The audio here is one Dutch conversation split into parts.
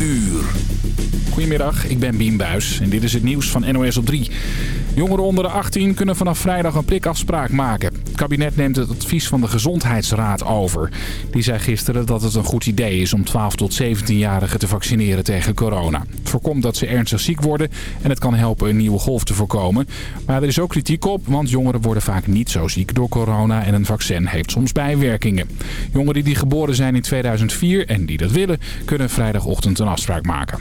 uur. Goedemiddag, ik ben Bien Buis en dit is het nieuws van NOS op 3. Jongeren onder de 18 kunnen vanaf vrijdag een prikafspraak maken. Kabinet neemt het advies van de Gezondheidsraad over. Die zei gisteren dat het een goed idee is om 12 tot 17-jarigen te vaccineren tegen corona. Het voorkomt dat ze ernstig ziek worden en het kan helpen een nieuwe golf te voorkomen. Maar er is ook kritiek op, want jongeren worden vaak niet zo ziek door corona en een vaccin heeft soms bijwerkingen. Jongeren die geboren zijn in 2004 en die dat willen, kunnen vrijdagochtend een afspraak maken.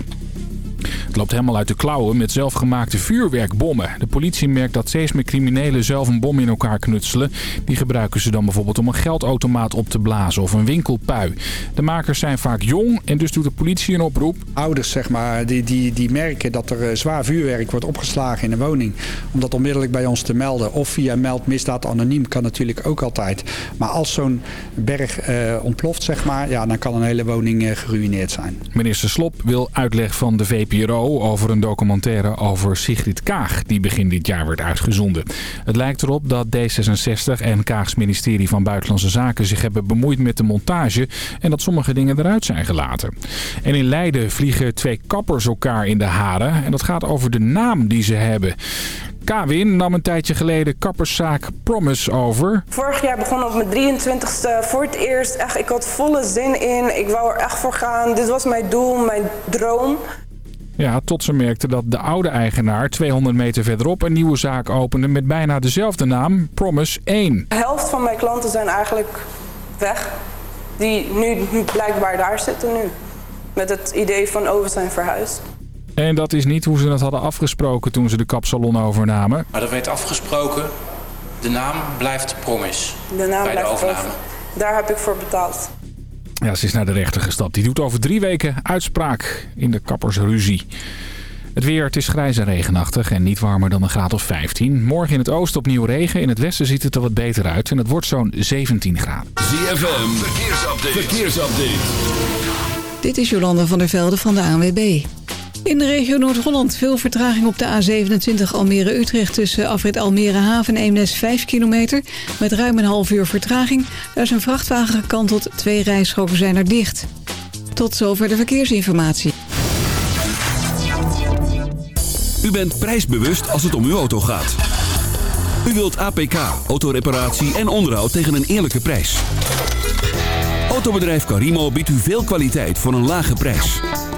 Het loopt helemaal uit de klauwen met zelfgemaakte vuurwerkbommen. De politie merkt dat steeds meer criminelen zelf een bom in elkaar knutselen. Die gebruiken ze dan bijvoorbeeld om een geldautomaat op te blazen of een winkelpui. De makers zijn vaak jong en dus doet de politie een oproep. Ouders zeg maar, die, die, die merken dat er eh, zwaar vuurwerk wordt opgeslagen in een woning. Om dat onmiddellijk bij ons te melden. Of via meld misdaad anoniem kan natuurlijk ook altijd. Maar als zo'n berg eh, ontploft zeg maar, ja, dan kan een hele woning eh, geruineerd zijn. Minister Slop wil uitleg van de VPRO over een documentaire over Sigrid Kaag die begin dit jaar werd uitgezonden. Het lijkt erop dat D66 en Kaags ministerie van Buitenlandse Zaken zich hebben bemoeid met de montage en dat sommige dingen eruit zijn gelaten. En in Leiden vliegen twee kappers elkaar in de haren en dat gaat over de naam die ze hebben. Kawin nam een tijdje geleden kapperszaak Promise over. Vorig jaar begon op mijn 23ste voor het eerst. Echt, ik had volle zin in. Ik wou er echt voor gaan. Dit was mijn doel, mijn droom. Ja, tot ze merkte dat de oude eigenaar 200 meter verderop een nieuwe zaak opende met bijna dezelfde naam, Promise 1. De helft van mijn klanten zijn eigenlijk weg. Die nu blijkbaar daar zitten nu. Met het idee van over oh, zijn verhuisd. En dat is niet hoe ze het hadden afgesproken toen ze de kapsalon overnamen. Maar dat werd afgesproken. De naam blijft Promise. De naam bij blijft de overname. Daar heb ik voor betaald. Ja, ze is naar de rechter gestapt. Die doet over drie weken uitspraak in de kappersruzie. Het weer, het is grijs en regenachtig en niet warmer dan een graad of 15. Morgen in het oosten opnieuw regen. In het westen ziet het er wat beter uit en het wordt zo'n 17 graden. ZFM, verkeersupdate. verkeersupdate. Dit is Jolanda van der Velde van de ANWB. In de regio Noord-Holland veel vertraging op de A27 Almere-Utrecht... tussen afrit Almere-Haven en Eemnes 5 kilometer... met ruim een half uur vertraging. Daar is een vrachtwagen gekanteld, twee rijstroken zijn er dicht. Tot zover de verkeersinformatie. U bent prijsbewust als het om uw auto gaat. U wilt APK, autoreparatie en onderhoud tegen een eerlijke prijs. Autobedrijf Carimo biedt u veel kwaliteit voor een lage prijs.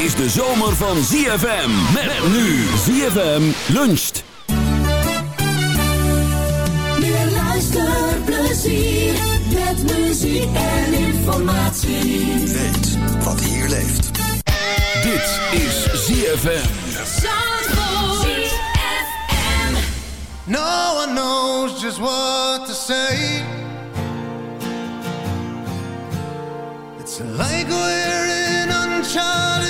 is de zomer van ZFM. Met nu ZFM luncht. Meer luisterplezier met muziek en informatie. Weet wat hier leeft. Dit is ZFM. No one knows just what to say. It's like we're in uncharted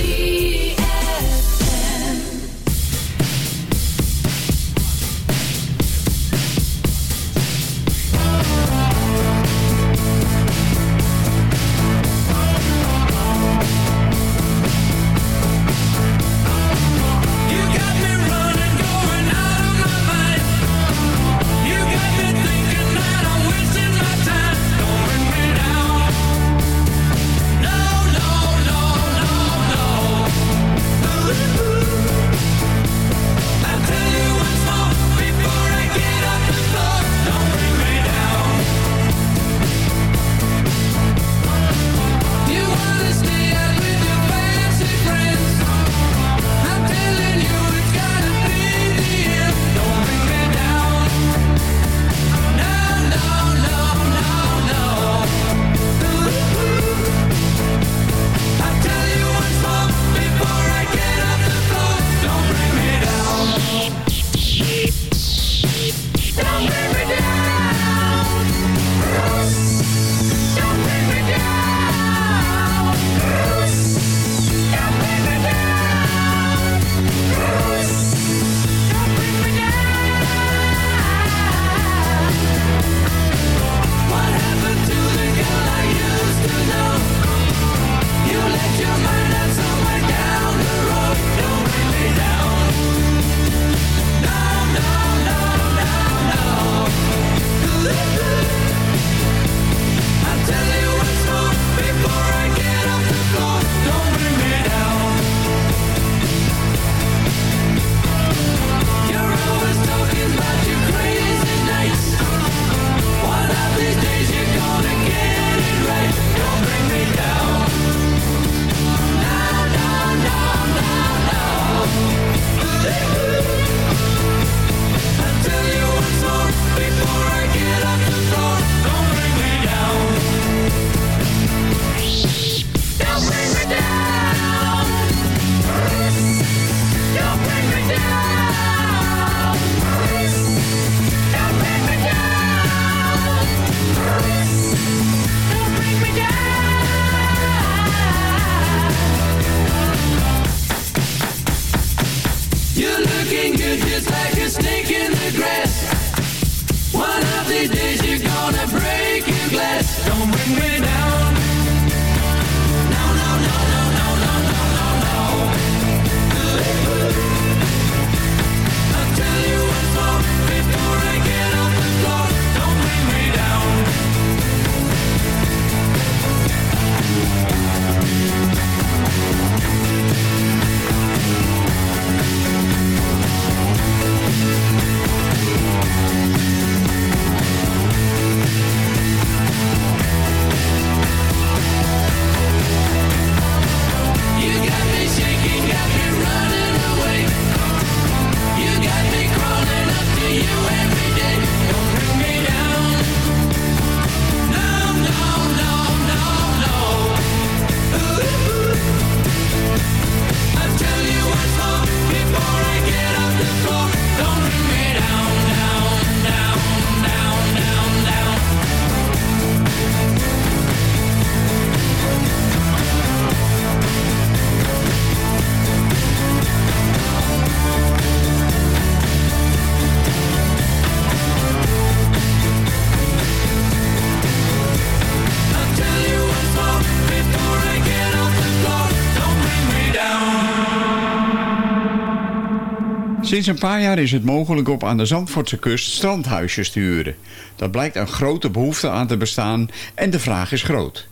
Sinds een paar jaar is het mogelijk op aan de Zandvoortse kust strandhuisjes te huren. Dat blijkt een grote behoefte aan te bestaan en de vraag is groot.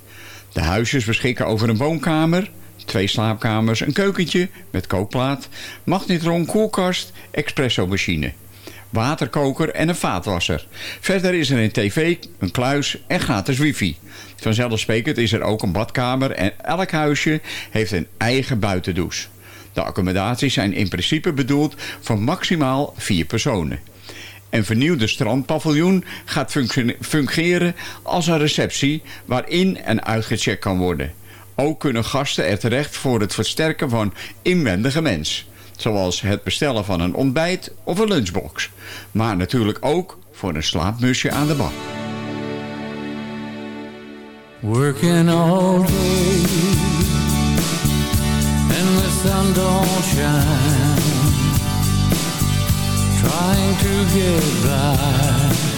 De huisjes beschikken over een woonkamer, twee slaapkamers, een keukentje met kookplaat, magnetron, koelkast, espresso-machine, waterkoker en een vaatwasser. Verder is er een tv, een kluis en gratis wifi. Vanzelfsprekend is er ook een badkamer en elk huisje heeft een eigen buitendouche. De accommodaties zijn in principe bedoeld voor maximaal vier personen. Een vernieuwde strandpaviljoen gaat fungeren als een receptie waarin en uitgecheckt kan worden. Ook kunnen gasten er terecht voor het versterken van inwendige mens. Zoals het bestellen van een ontbijt of een lunchbox. Maar natuurlijk ook voor een slaapmusje aan de bak. Working day sun don't shine. Trying to get by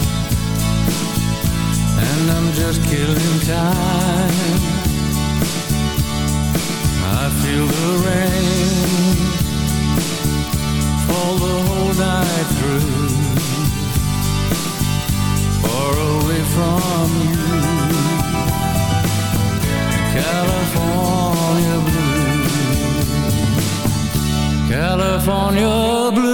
and I'm just killing time. I feel the rain fall the whole night through, far away from you. California California blue.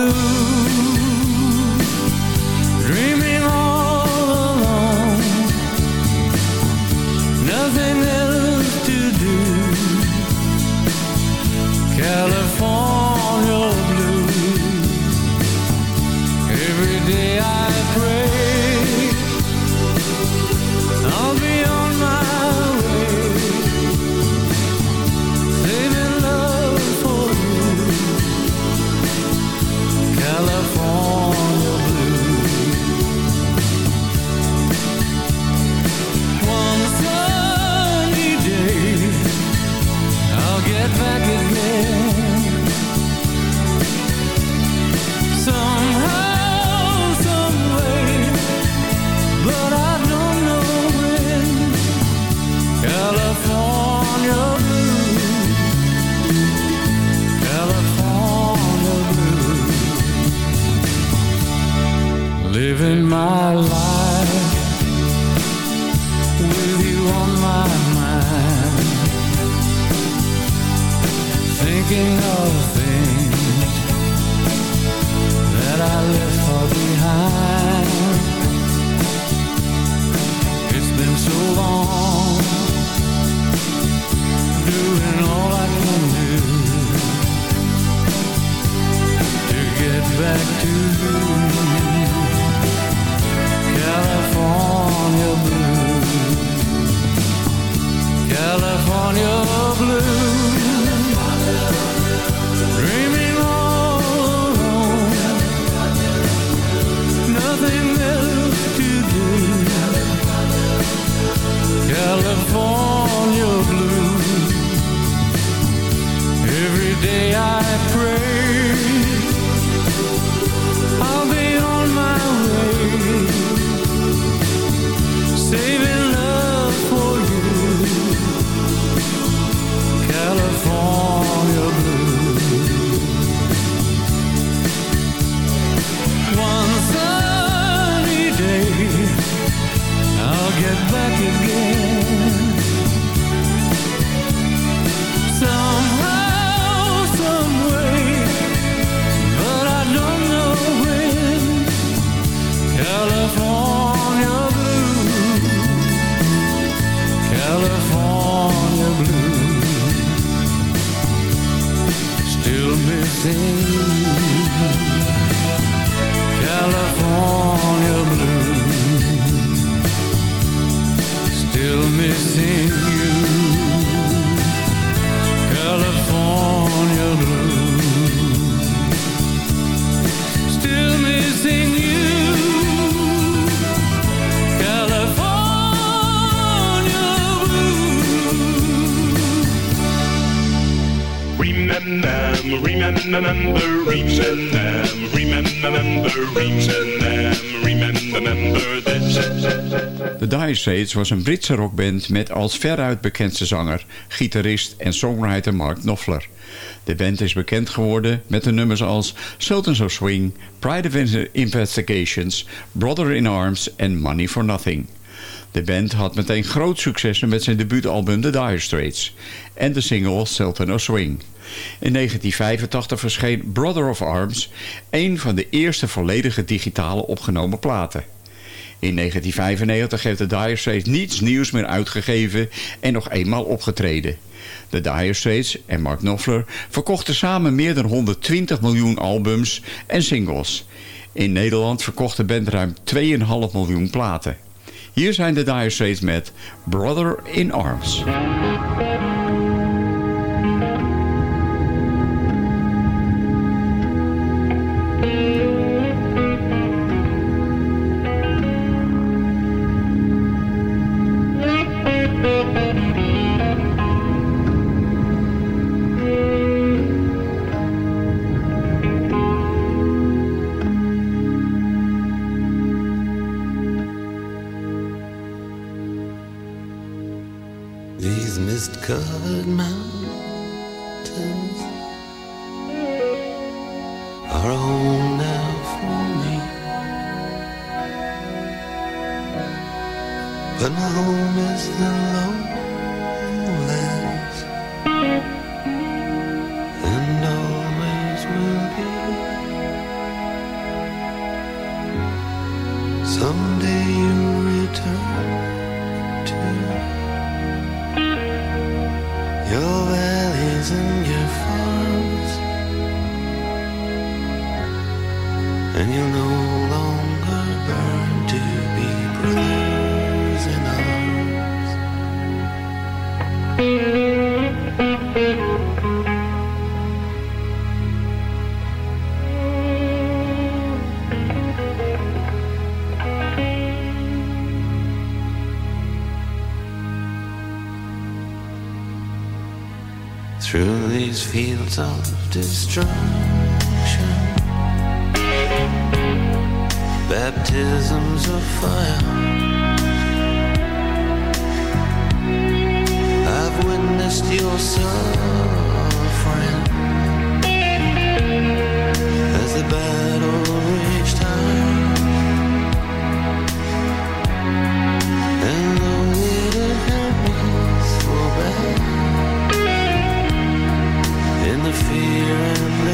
Straits was een Britse rockband met als veruit bekendste zanger, gitarist en songwriter Mark Knopfler. De band is bekend geworden met de nummers als Sultans of Swing, Pride of Investigations, Brother in Arms en Money for Nothing. De band had meteen groot succes met zijn debuutalbum The Dire Straits en de single Sultan of Swing. In 1985 verscheen Brother of Arms, een van de eerste volledige digitale opgenomen platen. In 1995 heeft de Dire Straits niets nieuws meer uitgegeven en nog eenmaal opgetreden. De Dire Straits en Mark Knopfler verkochten samen meer dan 120 miljoen albums en singles. In Nederland verkocht de band ruim 2,5 miljoen platen. Hier zijn de Dire Straits met Brother in Arms. Baptisms of fire. I've witnessed your suffering as the battle raged high. And though it didn't hurt me so bad, in the fear and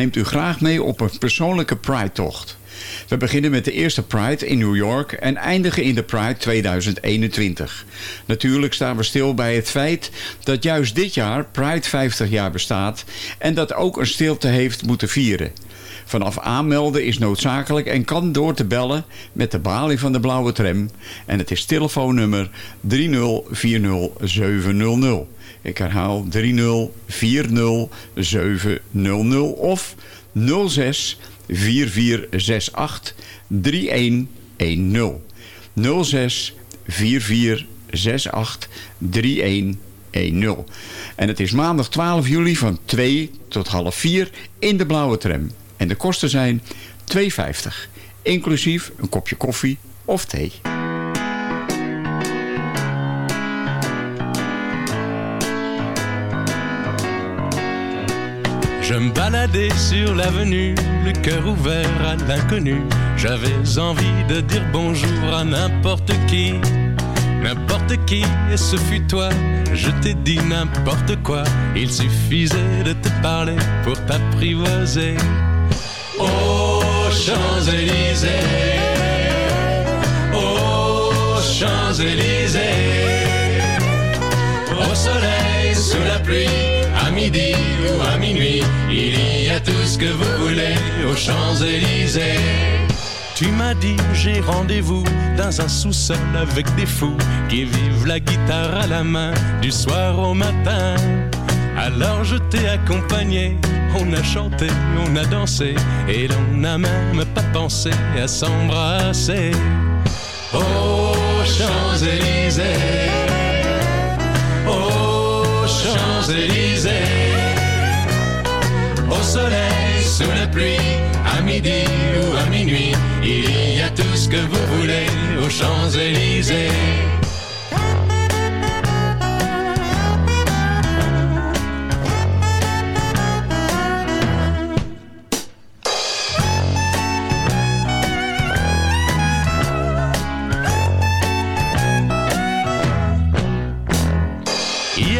neemt u graag mee op een persoonlijke Pride-tocht. We beginnen met de eerste Pride in New York en eindigen in de Pride 2021. Natuurlijk staan we stil bij het feit dat juist dit jaar Pride 50 jaar bestaat en dat ook een stilte heeft moeten vieren. Vanaf aanmelden is noodzakelijk en kan door te bellen met de balie van de blauwe tram. En het is telefoonnummer 3040700. Ik herhaal 3040700 of 06 4468 3110. 06 44 68 3110. En het is maandag 12 juli van 2 tot half 4 in de blauwe tram. En de kosten zijn 2,50. Inclusief een kopje koffie of thee. Je me baladais sur l'avenue, le cœur ouvert à l'inconnu. J'avais envie de dire bonjour à n'importe qui, n'importe qui, et ce fut toi. Je t'ai dit n'importe quoi, il suffisait de te parler pour t'apprivoiser. Aux Champs-Élysées, aux Champs-Élysées, au soleil, sous la pluie, à midi ou à minuit, il y a tout ce que vous voulez aux Champs-Élysées. Tu m'as dit j'ai rendez-vous dans un sous-sol avec des fous qui vivent la guitare à la main du soir au matin. Alors je t'ai accompagné, on a chanté, on a dansé et l'on n'a même pas pensé à s'embrasser. Aux Champs-Élysées, aux Champs-Élysées, au soleil, sous la pluie, à midi ou à minuit, il y a tout ce que vous voulez aux Champs-Élysées.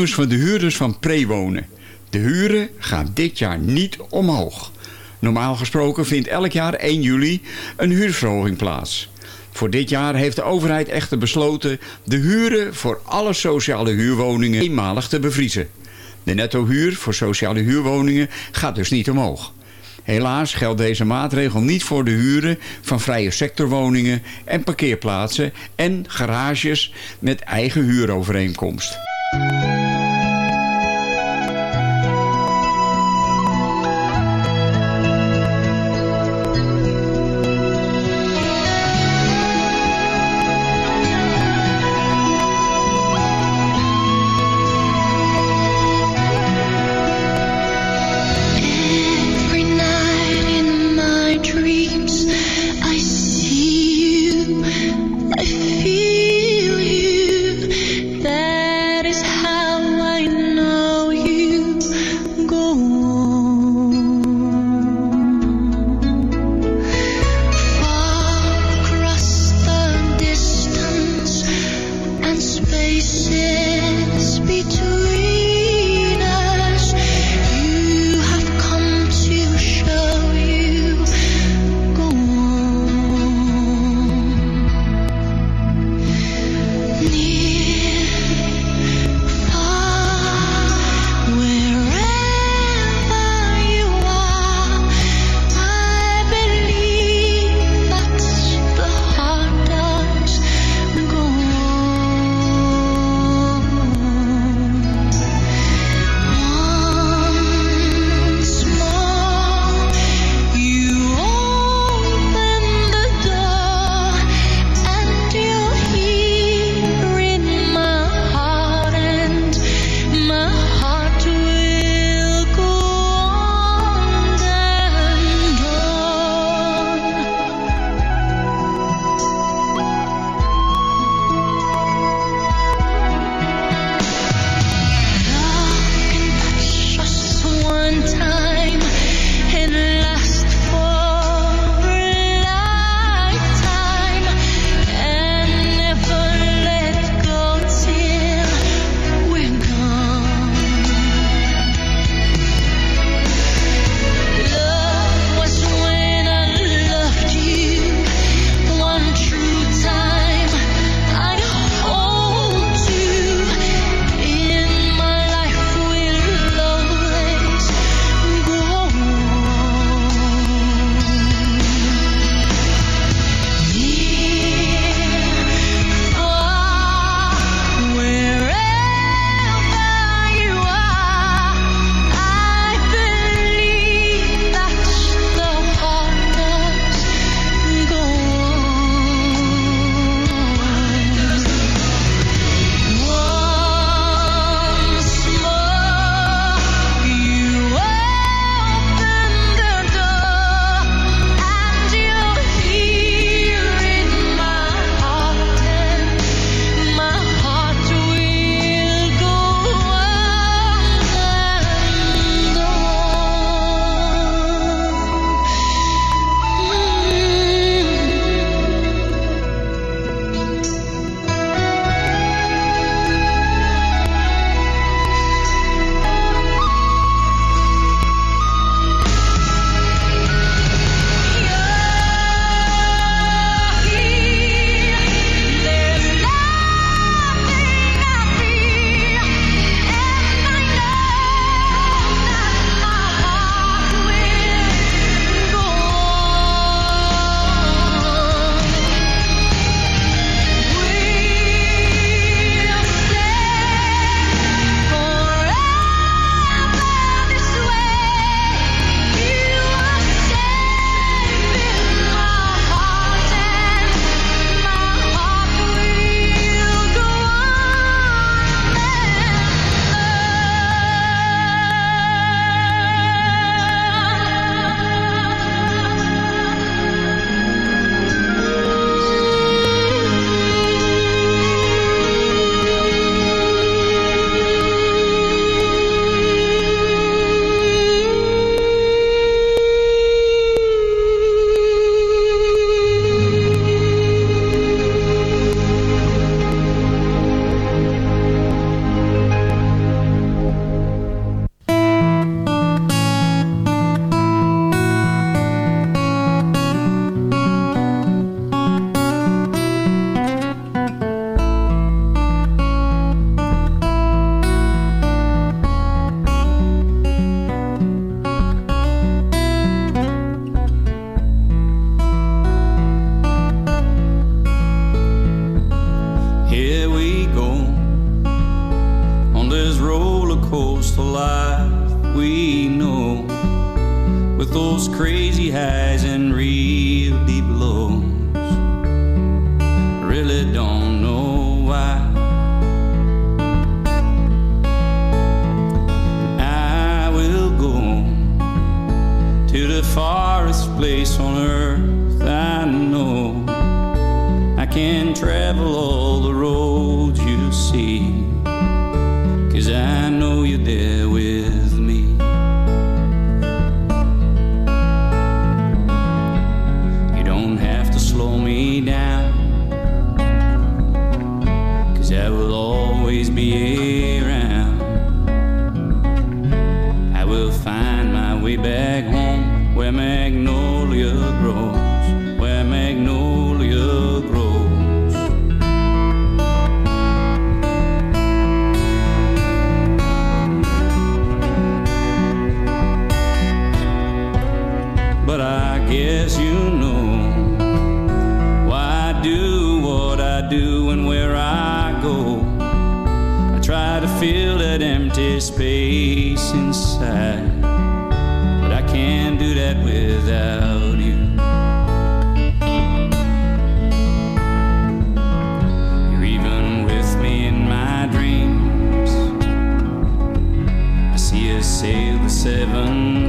nieuws voor de huurders van prewonen. De huren gaan dit jaar niet omhoog. Normaal gesproken vindt elk jaar 1 juli een huurverhoging plaats. Voor dit jaar heeft de overheid echter besloten de huren voor alle sociale huurwoningen eenmalig te bevriezen. De nettohuur voor sociale huurwoningen gaat dus niet omhoog. Helaas geldt deze maatregel niet voor de huren van vrije sectorwoningen en parkeerplaatsen en garages met eigen huurovereenkomst.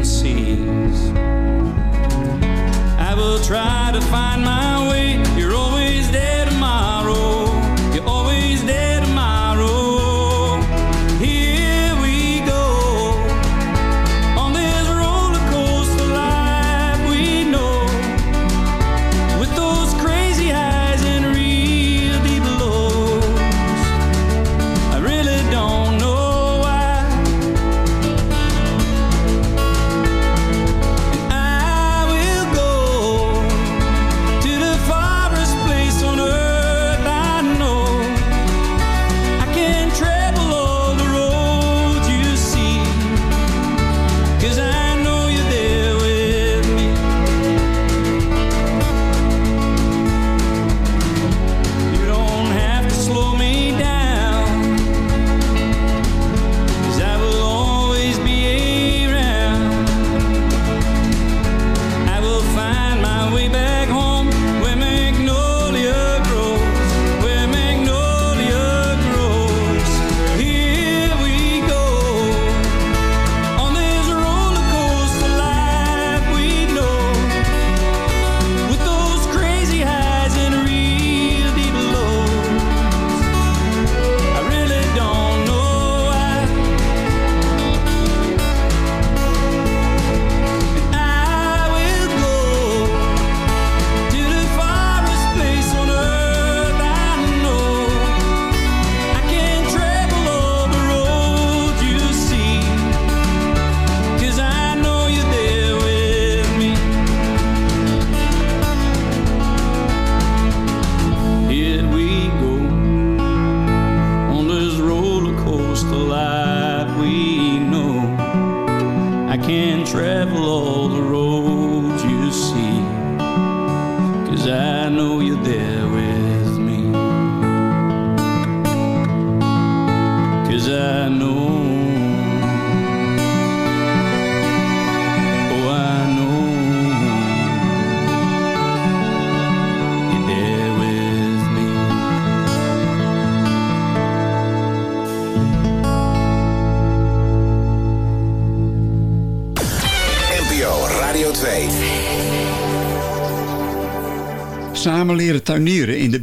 seas. I will try to find my way.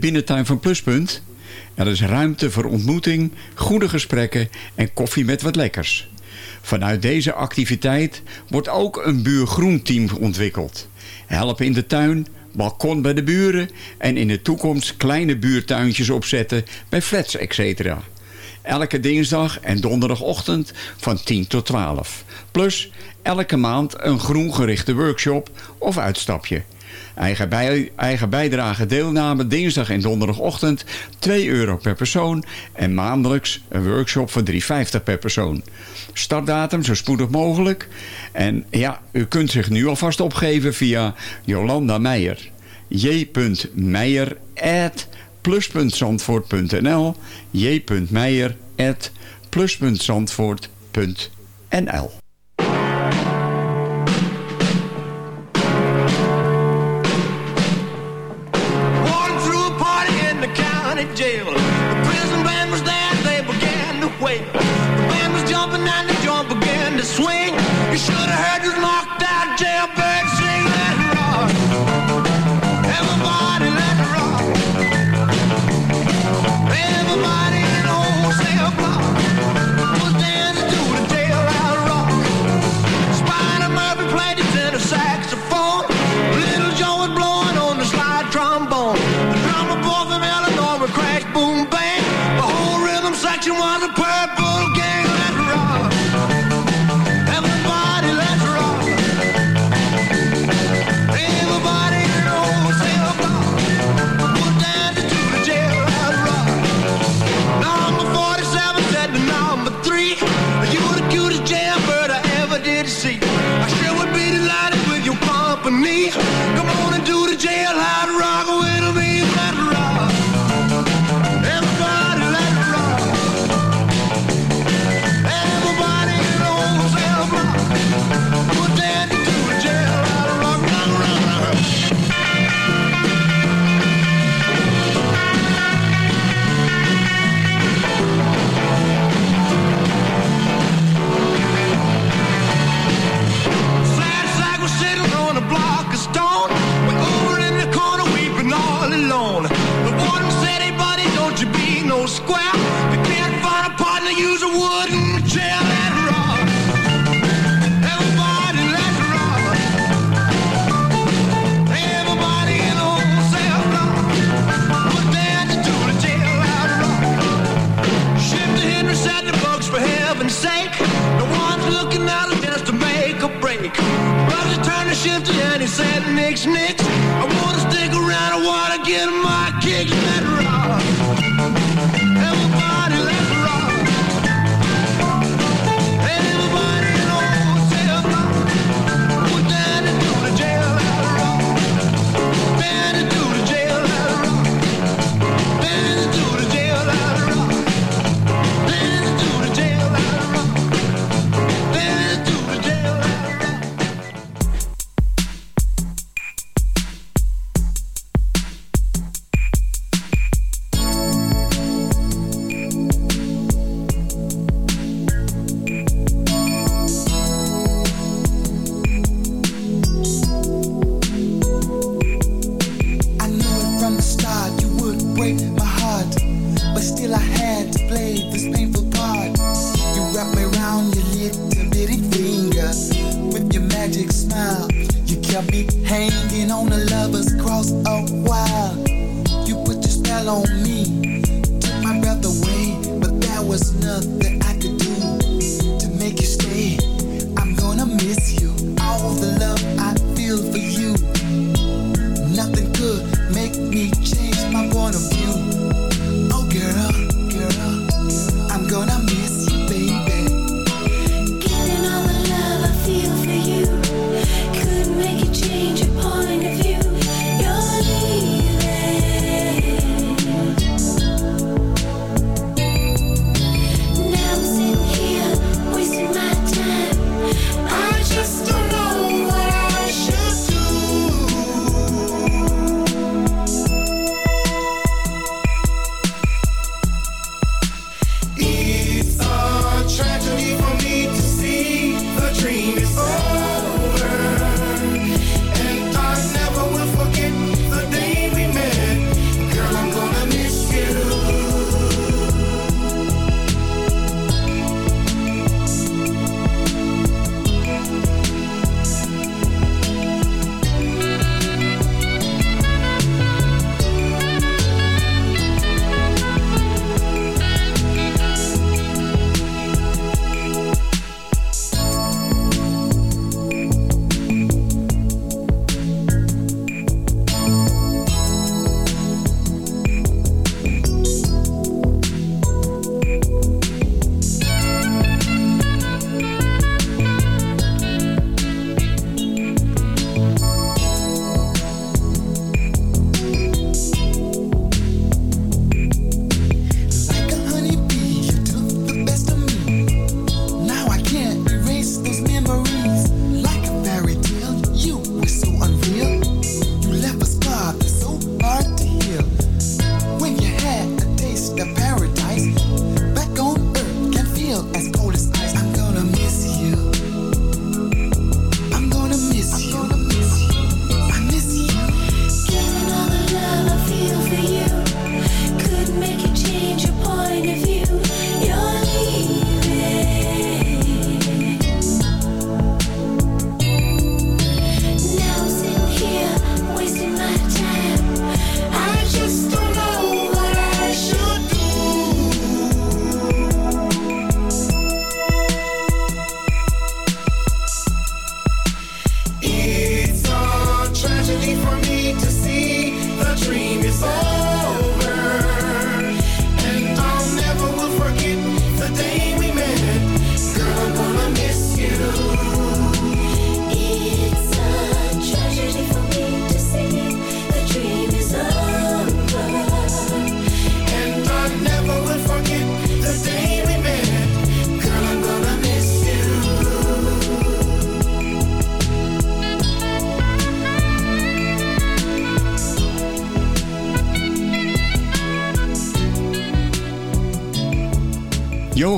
binnentuin van Pluspunt. Er is ruimte voor ontmoeting, goede gesprekken en koffie met wat lekkers. Vanuit deze activiteit wordt ook een buurgroenteam ontwikkeld. Helpen in de tuin, balkon bij de buren en in de toekomst kleine buurtuintjes opzetten bij flats etc. Elke dinsdag en donderdagochtend van 10 tot 12. Plus elke maand een groengerichte workshop of uitstapje. Eigen, bij, eigen bijdrage deelname dinsdag en donderdagochtend 2 euro per persoon. En maandelijks een workshop voor 3,50 per persoon. Startdatum zo spoedig mogelijk. En ja, u kunt zich nu alvast opgeven via Jolanda Meijer. j.meijer plus.zandvoort.nl j.meijer plus.zandvoort.nl shifted and he said, makes me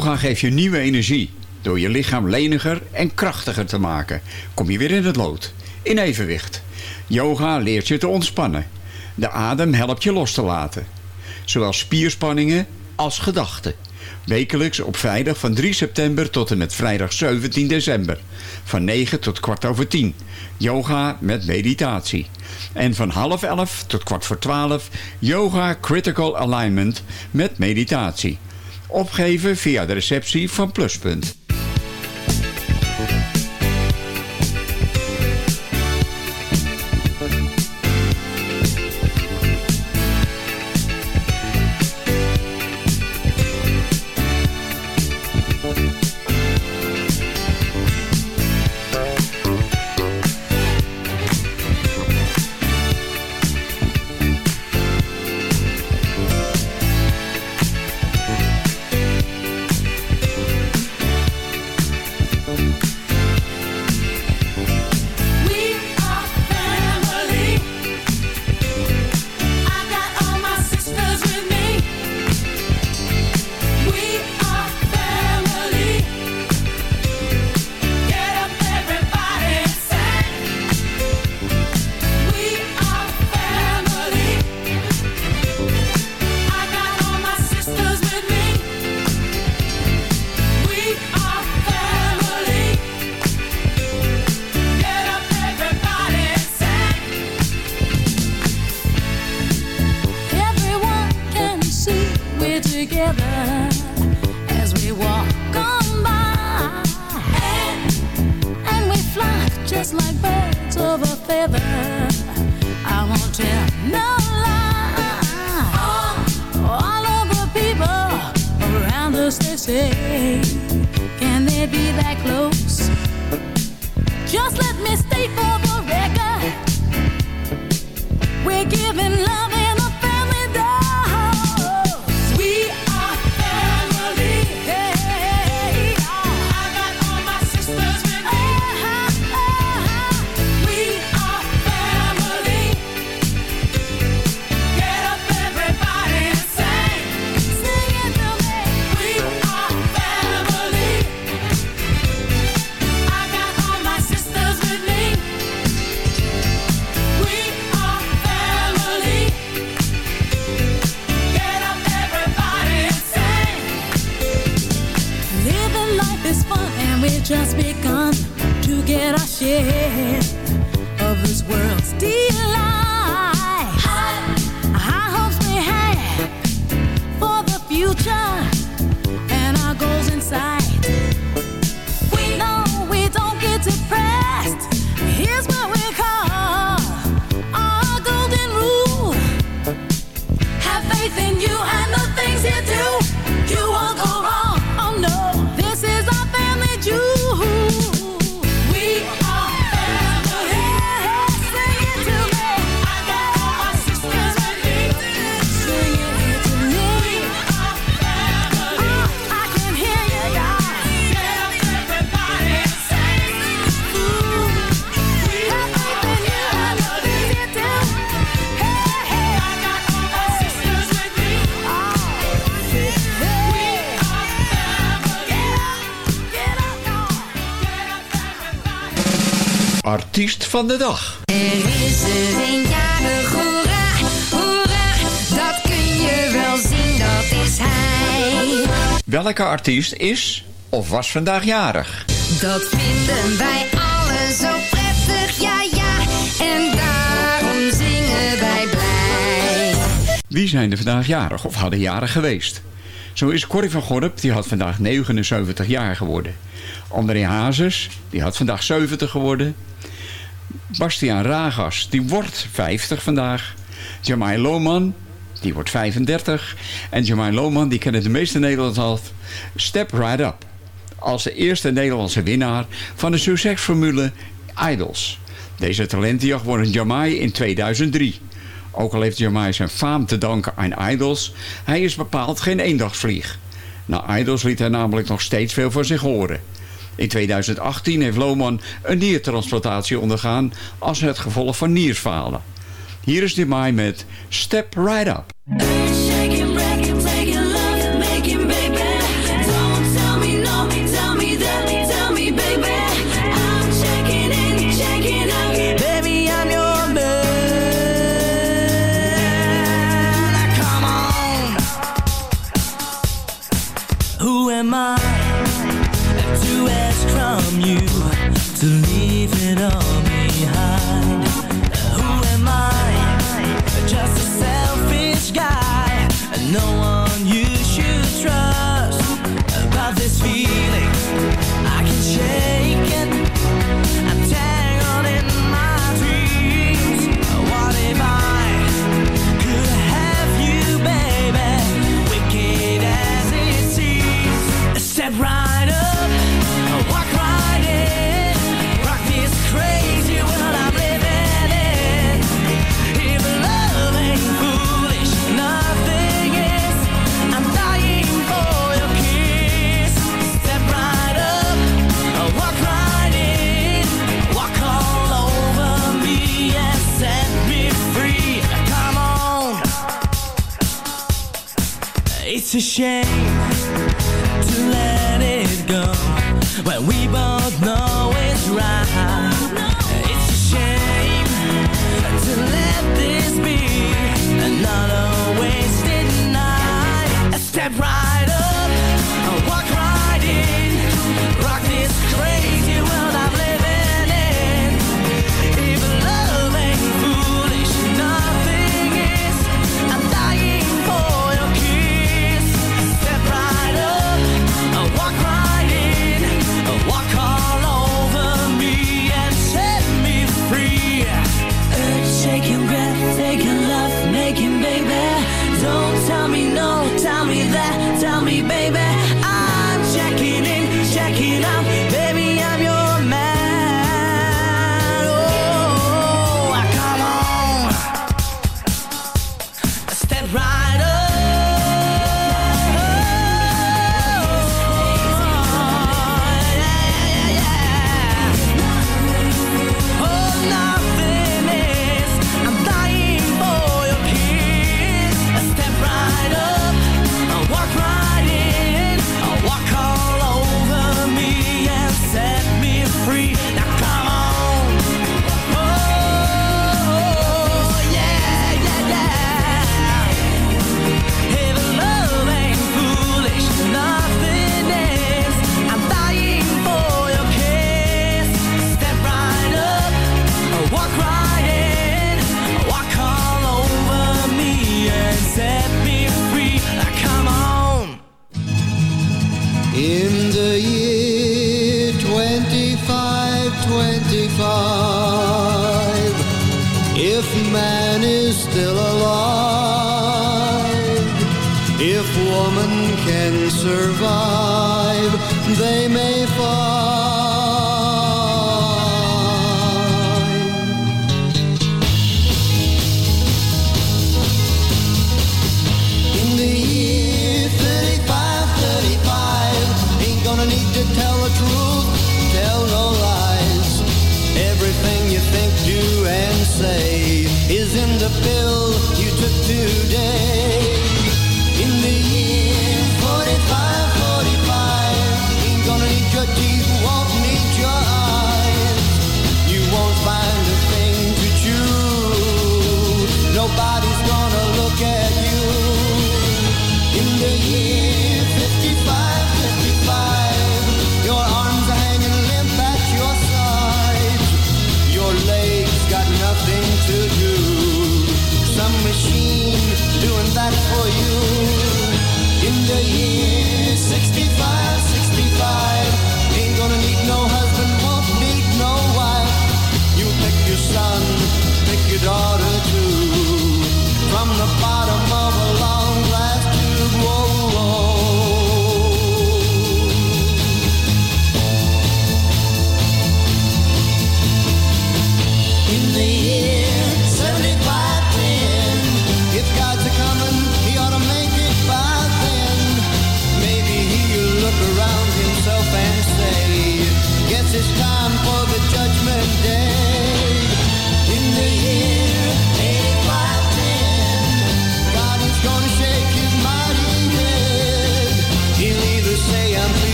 Yoga geeft je nieuwe energie. Door je lichaam leniger en krachtiger te maken. Kom je weer in het lood. In evenwicht. Yoga leert je te ontspannen. De adem helpt je los te laten. Zowel spierspanningen als gedachten. Wekelijks op vrijdag van 3 september tot en met vrijdag 17 december. Van 9 tot kwart over 10. Yoga met meditatie. En van half 11 tot kwart voor 12 Yoga Critical Alignment met meditatie. Opgeven via de receptie van Pluspunt. Artiest van de dag. Er is er een jarig, hoera, hoera, dat kun je wel zien, dat is hij. Welke artiest is of was vandaag jarig? Dat vinden wij allen zo prettig, ja ja, en daarom zingen wij blij. Wie zijn er vandaag jarig of hadden jarig geweest? Zo is Corrie van Gorp, die had vandaag 79 jaar geworden. André Hazes, die had vandaag 70 geworden. Bastiaan Ragas, die wordt 50 vandaag. Jamai Lohman, die wordt 35. En Jamai Lohman, die kennen de meeste Nederlanders al. Step Right Up. Als de eerste Nederlandse winnaar van de succesformule Idols. Deze talentenjacht won Jamai in 2003. Ook al heeft Jamai zijn faam te danken aan Idols, hij is bepaald geen eendagsvlieg. Na Idols liet hij namelijk nog steeds veel van zich horen. In 2018 heeft Lohman een niertransplantatie ondergaan als het gevolg van niersfalen. Hier is Jamai met Step Right Up.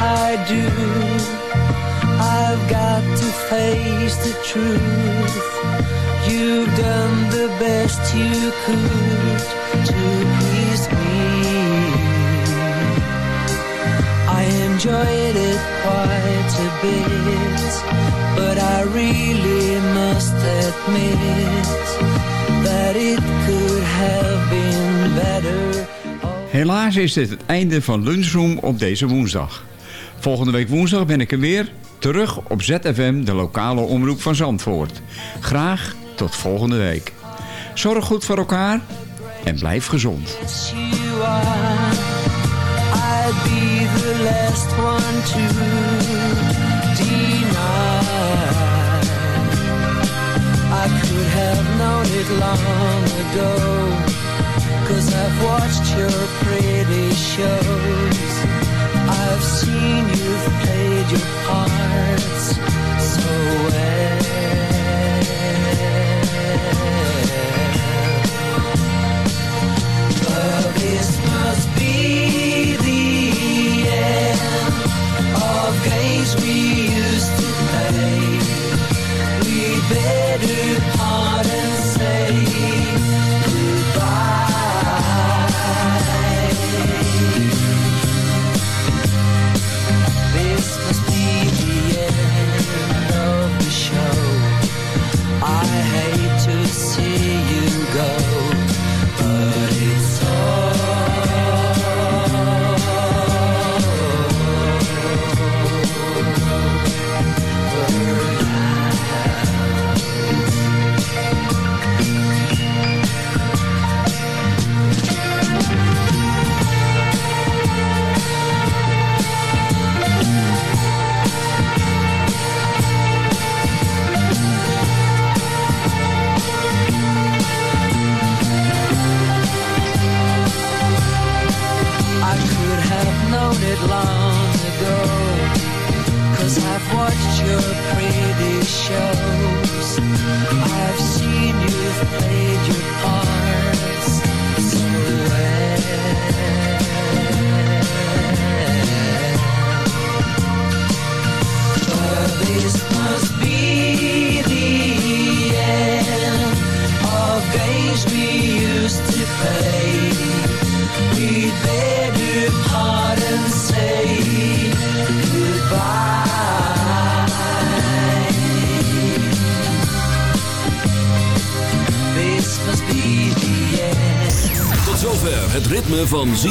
I do. I've got to face the truth. You've done the best you could to please me. I enjoyed it quite a bit, but I really must admit that it could have been better. Helaas is dit het einde van Lunchroom op deze woensdag. Volgende week woensdag ben ik er weer. Terug op ZFM, de lokale omroep van Zandvoort. Graag tot volgende week. Zorg goed voor elkaar en blijf gezond. cause I've watched your pretty shows. I've seen you've played your parts so well. Well, this must be the end of games we